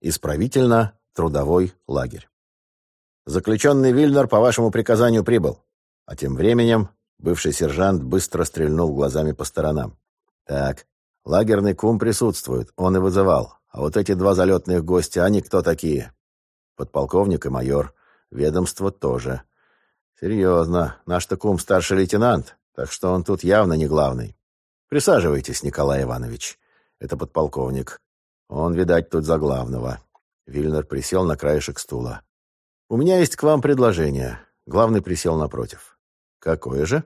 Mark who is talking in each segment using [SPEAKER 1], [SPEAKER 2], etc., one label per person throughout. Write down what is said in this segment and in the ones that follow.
[SPEAKER 1] Исправительно-трудовой лагерь. Заключенный Вильнер по вашему приказанию прибыл. А тем временем бывший сержант быстро стрельнул глазами по сторонам. Так, лагерный кум присутствует, он и вызывал. А вот эти два залетных гостя, они кто такие? Подполковник и майор. Ведомство тоже. Серьезно, наш-то кум старший лейтенант, так что он тут явно не главный. Присаживайтесь, Николай Иванович. Это подполковник. Он, видать, тут за главного. Вильнер присел на краешек стула. «У меня есть к вам предложение». Главный присел напротив. «Какое же?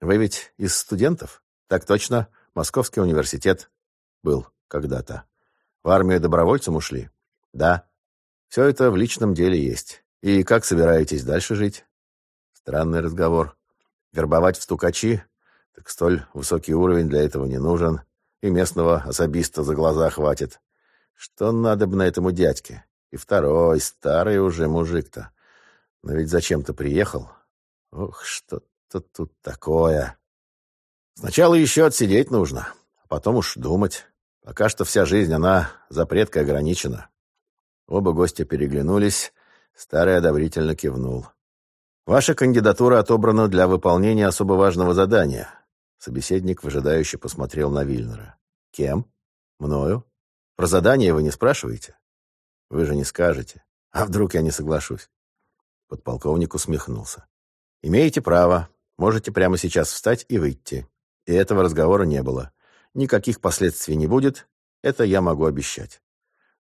[SPEAKER 1] Вы ведь из студентов?» «Так точно. Московский университет. Был когда-то. В армию добровольцем ушли?» «Да. Все это в личном деле есть. И как собираетесь дальше жить?» Странный разговор. Вербовать в стукачи? Так столь высокий уровень для этого не нужен. И местного особиста за глаза хватит. Что надо бы на этому дядьке? И второй, старый уже мужик-то. Но ведь зачем-то приехал. Ох, что-то тут такое. Сначала еще отсидеть нужно, а потом уж думать. Пока что вся жизнь, она запреткой ограничена. Оба гостя переглянулись. Старый одобрительно кивнул. «Ваша кандидатура отобрана для выполнения особо важного задания». Собеседник выжидающе посмотрел на Вильнера. «Кем? Мною? Про задание вы не спрашиваете? Вы же не скажете. А вдруг я не соглашусь? Подполковник усмехнулся. Имеете право. Можете прямо сейчас встать и выйти. И этого разговора не было. Никаких последствий не будет. Это я могу обещать.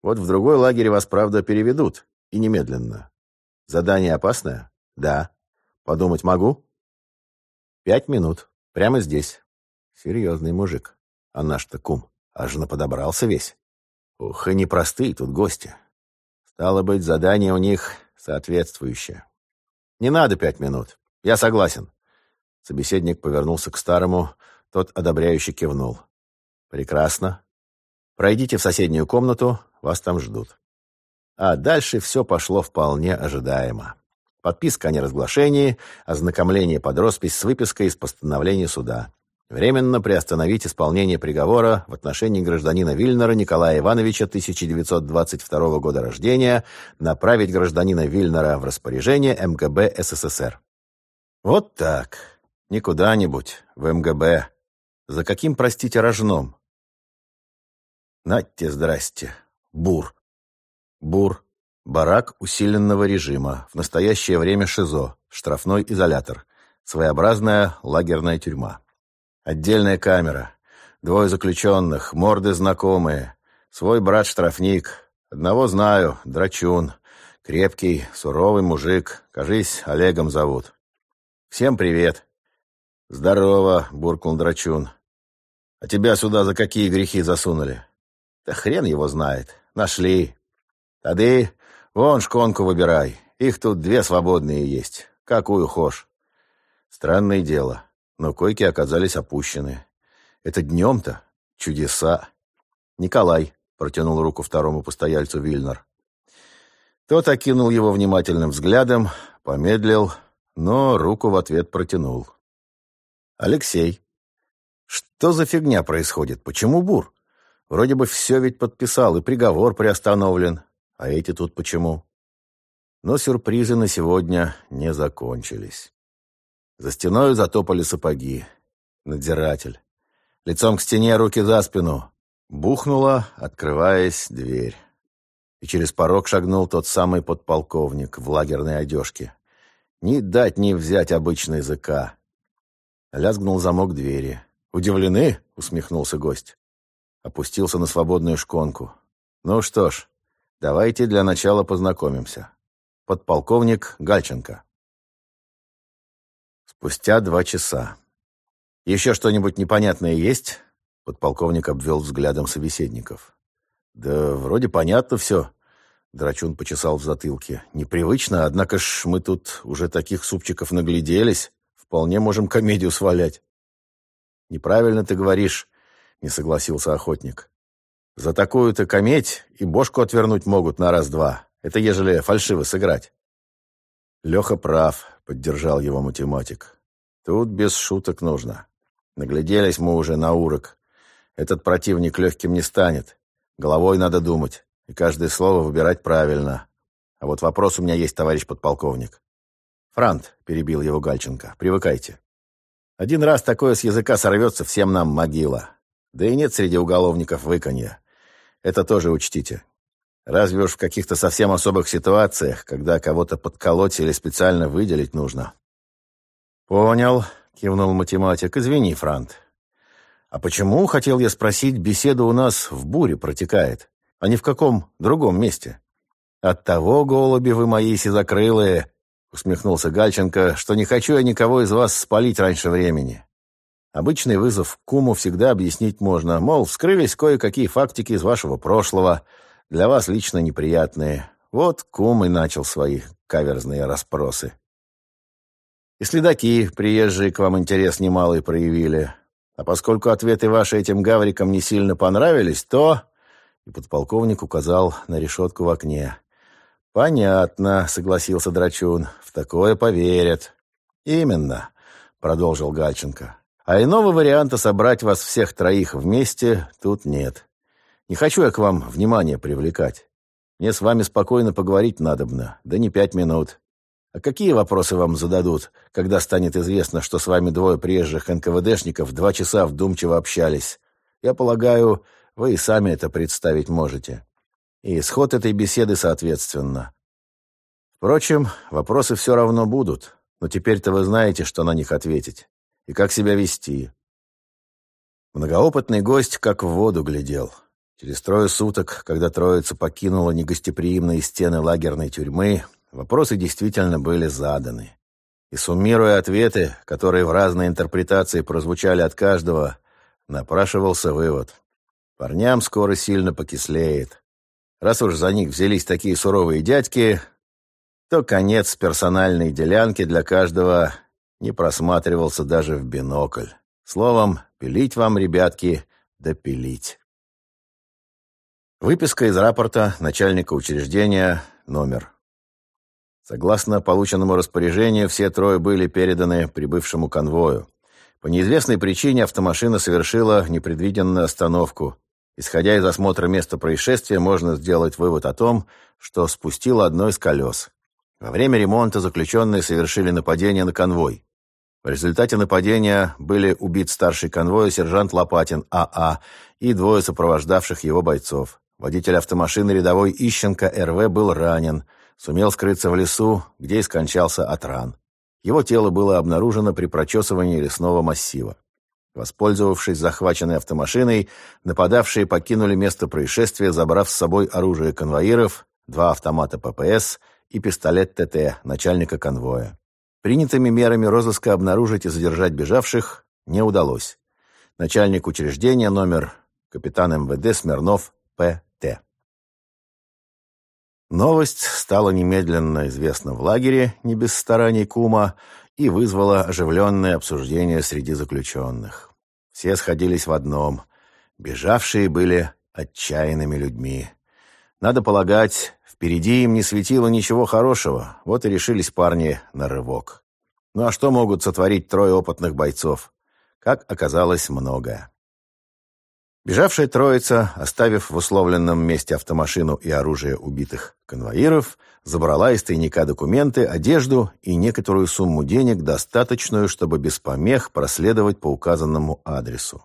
[SPEAKER 1] Вот в другой лагерь вас, правда, переведут. И немедленно. Задание опасное? Да. Подумать могу? Пять минут. Прямо здесь. Серьезный мужик. А наш-то кум. Аж наподобрался весь. Ух, и непростые тут гости. Стало быть, задание у них соответствующее. Не надо пять минут. Я согласен. Собеседник повернулся к старому, тот одобряюще кивнул. Прекрасно. Пройдите в соседнюю комнату, вас там ждут. А дальше все пошло вполне ожидаемо. Подписка о неразглашении, ознакомление под роспись с выпиской из постановления суда. Временно приостановить исполнение приговора в отношении гражданина Вильнера Николая Ивановича 1922 года рождения, направить гражданина Вильнера в распоряжение МГБ СССР. Вот так. Не куда-нибудь, в МГБ. За каким, простите, рожном? Надьте, здрасте. Бур. Бур. Барак усиленного режима. В настоящее время ШИЗО. Штрафной изолятор. Своеобразная лагерная тюрьма. Отдельная камера. Двое заключенных, морды знакомые. Свой брат-штрафник. Одного знаю, драчун. Крепкий, суровый мужик. Кажись, Олегом зовут. Всем привет. Здорово, буркнул драчун. А тебя сюда за какие грехи засунули? Да хрен его знает. Нашли. Тады вон шконку выбирай. Их тут две свободные есть. Какую хошь. Странное дело но койки оказались опущены. Это днем-то чудеса. Николай протянул руку второму постояльцу Вильнер. Тот окинул его внимательным взглядом, помедлил, но руку в ответ протянул. «Алексей, что за фигня происходит? Почему бур? Вроде бы все ведь подписал, и приговор приостановлен. А эти тут почему?» Но сюрпризы на сегодня не закончились. За стеной затопали сапоги. Надзиратель. Лицом к стене, руки за спину. Бухнула, открываясь, дверь. И через порог шагнул тот самый подполковник в лагерной одежке. Ни дать, ни взять обычный языка. Лязгнул замок двери. «Удивлены?» — усмехнулся гость. Опустился на свободную шконку. «Ну что ж, давайте для начала познакомимся. Подполковник Гальченко». Спустя два часа. «Еще что-нибудь непонятное есть?» Подполковник обвел взглядом собеседников. «Да вроде понятно все». Драчун почесал в затылке. «Непривычно, однако ж мы тут уже таких супчиков нагляделись. Вполне можем комедию свалять». «Неправильно ты говоришь», — не согласился охотник. «За такую-то кометь и бошку отвернуть могут на раз-два. Это ежели фальшиво сыграть». Леха прав, поддержал его математик. Тут без шуток нужно. Нагляделись мы уже на урок. Этот противник легким не станет. Головой надо думать. и каждое слово выбирать правильно. А вот вопрос у меня есть, товарищ подполковник. Франт, перебил его Гальченко, привыкайте. Один раз такое с языка сорвется, всем нам могила. Да и нет среди уголовников выканья. Это тоже учтите. Разве уж в каких-то совсем особых ситуациях, когда кого-то подколоть или специально выделить нужно. «Понял», — кивнул математик. «Извини, Франт. А почему, хотел я спросить, беседа у нас в буре протекает, а не в каком другом месте?» «От того, голуби вы мои сизокрылые», — усмехнулся Гальченко, «что не хочу я никого из вас спалить раньше времени. Обычный вызов к куму всегда объяснить можно, мол, вскрылись кое-какие фактики из вашего прошлого, для вас лично неприятные. Вот кум и начал свои каверзные расспросы. И следаки, приезжие к вам интерес немалый проявили. А поскольку ответы ваши этим гаврикам не сильно понравились, то...» И подполковник указал на решетку в окне. «Понятно», — согласился Драчун. «В такое поверят». «Именно», — продолжил Гальченко. А иного варианта собрать вас всех троих вместе тут нет. Не хочу я к вам внимание привлекать. Мне с вами спокойно поговорить надобно, да не пять минут. А какие вопросы вам зададут, когда станет известно, что с вами двое приезжих НКВДшников два часа вдумчиво общались? Я полагаю, вы и сами это представить можете. И исход этой беседы соответственно. Впрочем, вопросы все равно будут, но теперь-то вы знаете, что на них ответить и как себя вести. Многоопытный гость как в воду глядел. Через трое суток, когда троица покинула негостеприимные стены лагерной тюрьмы, вопросы действительно были заданы. И суммируя ответы, которые в разной интерпретации прозвучали от каждого, напрашивался вывод. Парням скоро сильно покислеет. Раз уж за них взялись такие суровые дядьки, то конец персональной делянки для каждого не просматривался даже в бинокль. Словом, пилить вам, ребятки, да пилить. Выписка из рапорта начальника учреждения, номер. Согласно полученному распоряжению, все трое были переданы прибывшему конвою. По неизвестной причине автомашина совершила непредвиденную остановку. Исходя из осмотра места происшествия, можно сделать вывод о том, что спустило одно из колес. Во время ремонта заключенные совершили нападение на конвой. В результате нападения были убит старший конвоя сержант Лопатин АА а и двое сопровождавших его бойцов. Водитель автомашины рядовой Ищенко РВ был ранен, сумел скрыться в лесу, где и скончался от ран. Его тело было обнаружено при прочесывании лесного массива. Воспользовавшись захваченной автомашиной, нападавшие покинули место происшествия, забрав с собой оружие конвоиров, два автомата ППС и пистолет ТТ начальника конвоя. Принятыми мерами розыска обнаружить и задержать бежавших не удалось. Начальник учреждения номер капитан МВД Смирнов П.Т. Новость стала немедленно известна в лагере, не без стараний кума, и вызвала оживленное обсуждение среди заключенных. Все сходились в одном. Бежавшие были отчаянными людьми. Надо полагать, Впереди им не светило ничего хорошего, вот и решились парни на рывок. Ну а что могут сотворить трое опытных бойцов? Как оказалось, многое. Бежавшая троица, оставив в условленном месте автомашину и оружие убитых конвоиров, забрала из тайника документы, одежду и некоторую сумму денег, достаточную, чтобы без помех проследовать по указанному адресу.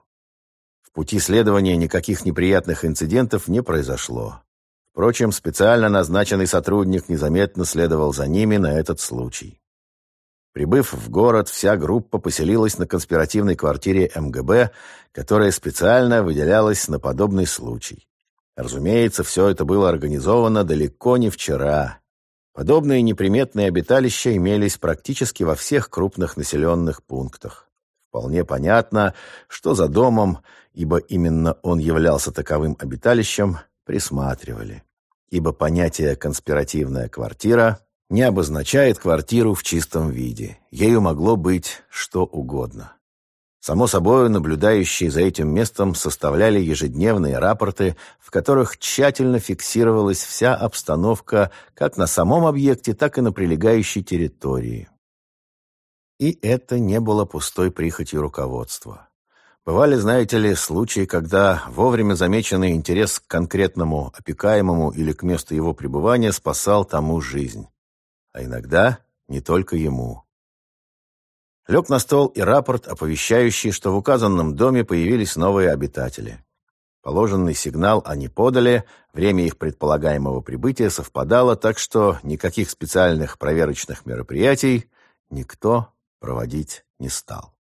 [SPEAKER 1] В пути следования никаких неприятных инцидентов не произошло. Впрочем, специально назначенный сотрудник незаметно следовал за ними на этот случай. Прибыв в город, вся группа поселилась на конспиративной квартире МГБ, которая специально выделялась на подобный случай. Разумеется, все это было организовано далеко не вчера. Подобные неприметные обиталища имелись практически во всех крупных населенных пунктах. Вполне понятно, что за домом, ибо именно он являлся таковым обиталищем, присматривали, ибо понятие «конспиративная квартира» не обозначает квартиру в чистом виде. Ею могло быть что угодно. Само собой, наблюдающие за этим местом составляли ежедневные рапорты, в которых тщательно фиксировалась вся обстановка как на самом объекте, так и на прилегающей территории. И это не было пустой прихотью руководства. Бывали, знаете ли, случаи, когда вовремя замеченный интерес к конкретному опекаемому или к месту его пребывания спасал тому жизнь. А иногда не только ему. Лег на стол и рапорт, оповещающий, что в указанном доме появились новые обитатели. Положенный сигнал они подали, время их предполагаемого прибытия совпадало, так что никаких специальных проверочных мероприятий никто проводить не стал.